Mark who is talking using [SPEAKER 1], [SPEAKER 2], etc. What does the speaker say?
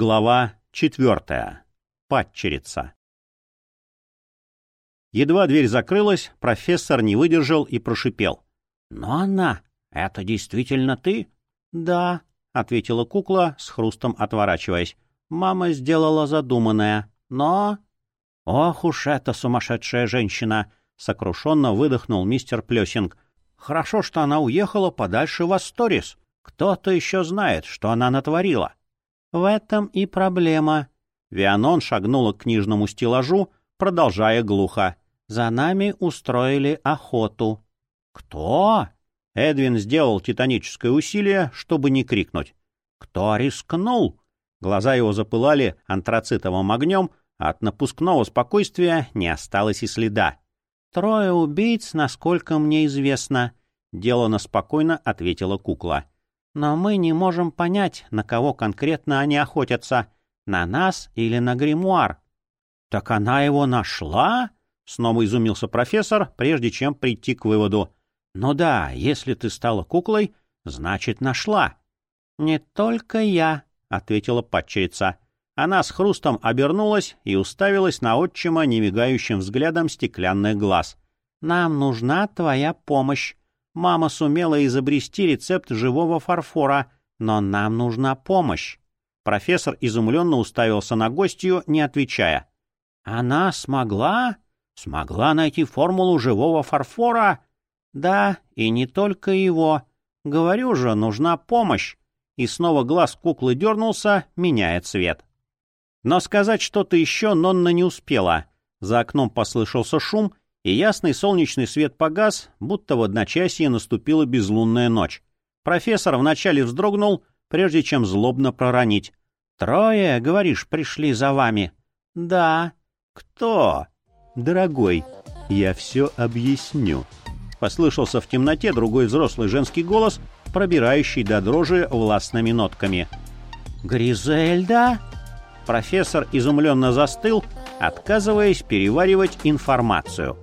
[SPEAKER 1] Глава четвертая. Падчерица. Едва дверь закрылась, профессор не выдержал и прошипел. — Но она, это действительно ты? — Да, — ответила кукла, с хрустом отворачиваясь. Мама сделала задуманное, но... — Ох уж эта сумасшедшая женщина! — сокрушенно выдохнул мистер Плесинг. — Хорошо, что она уехала подальше в Асторис. Кто-то еще знает, что она натворила. В этом и проблема. Вианон шагнула к книжному стеллажу, продолжая глухо. За нами устроили охоту. Кто? Эдвин сделал титаническое усилие, чтобы не крикнуть. Кто рискнул? Глаза его запылали антрацитовым огнем, а от напускного спокойствия не осталось и следа. «Трое убийц, насколько мне известно», — делано спокойно ответила кукла. Но мы не можем понять, на кого конкретно они охотятся, на нас или на гримуар. — Так она его нашла? — снова изумился профессор, прежде чем прийти к выводу. — Ну да, если ты стала куклой, значит, нашла. — Не только я, — ответила падчерица. Она с хрустом обернулась и уставилась на отчима немигающим взглядом стеклянных глаз. — Нам нужна твоя помощь. Мама сумела изобрести рецепт живого фарфора, но нам нужна помощь. Профессор изумленно уставился на гостью, не отвечая. Она смогла? Смогла найти формулу живого фарфора? Да, и не только его. Говорю же, нужна помощь. И снова глаз куклы дернулся, меняя цвет. Но сказать что-то еще Нонна не успела. За окном послышался шум, и ясный солнечный свет погас, будто в одночасье наступила безлунная ночь. Профессор вначале вздрогнул, прежде чем злобно проронить. «Трое, говоришь, пришли за вами?» «Да». «Кто?» «Дорогой, я все объясню». Послышался в темноте другой взрослый женский голос, пробирающий до дрожи властными нотками. «Гризельда?» Профессор изумленно застыл, отказываясь переваривать информацию.